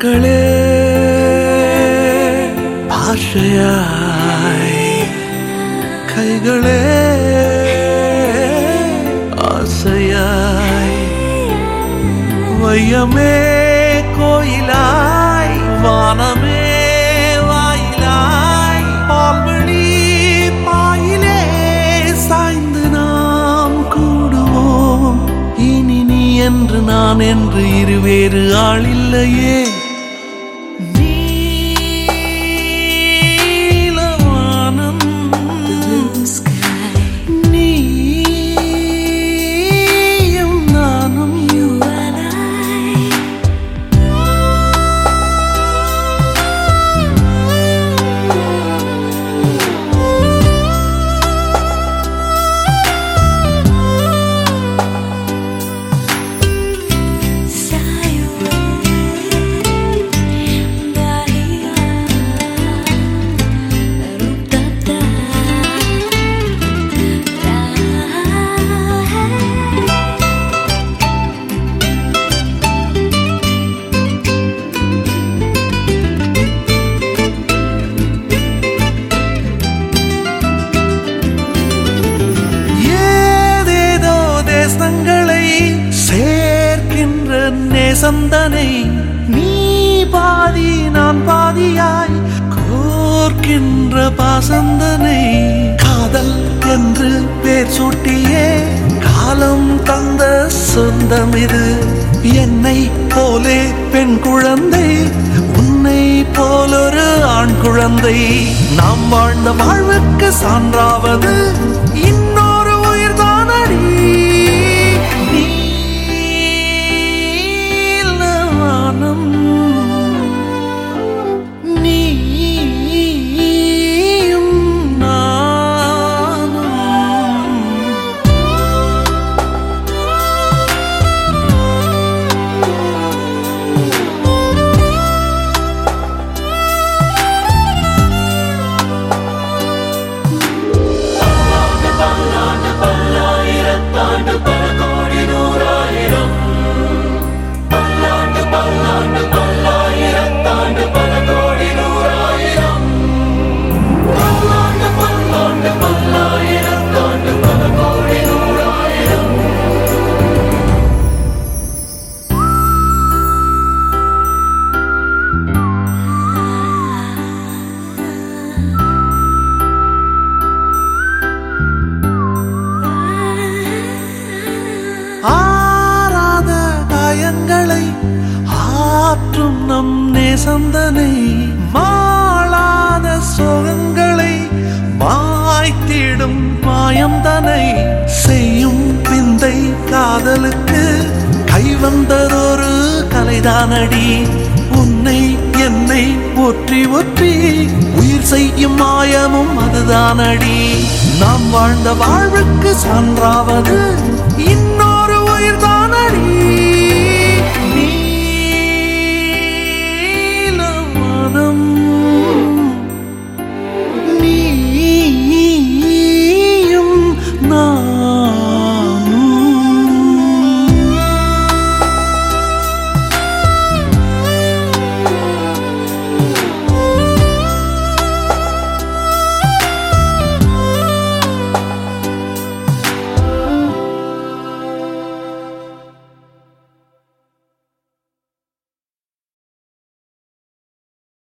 கண்களே பாஷையாய் கைகளே ஆசையாய் வையமே கோயிலாய் வானமே வாயிலாய் பால்வழி பாயிலே சாய்ந்து நாம் கூடுவோம். இனி நீ என்று நான் என்று இருவேறு ஆளில்லையே சந்தனை நீ பாதி நான் பாதியாய் கோர்க்கின்ற பாசந்தனை. காதல் என்று பேர் சூட்டியே காலம் தந்த சொந்தம் இது. என்னை போலே பெண் குழந்தை உன்னை போலொரு ஆண் குழந்தை. நாம் வாழ்ந்த வாழ்வுக்கு சான்றாவது இன்னும் ஆறாத காயங்களை ஆற்றும் நம் நேசந்தனை. மாளாத சோகங்களை மாய்த்திடும் மாயந்தனை. செய்யும் பிந்தை காதலுக்கு கைவந்ததொரு கலைதானடி. உன்னை என்னை ஒற்றி ஒற்றி உயிர் செய்யும் மாயமும் அதுதானடி. நாம் வாழ்ந்த வாழ்வுக்கு சான்றாவது இன்னும்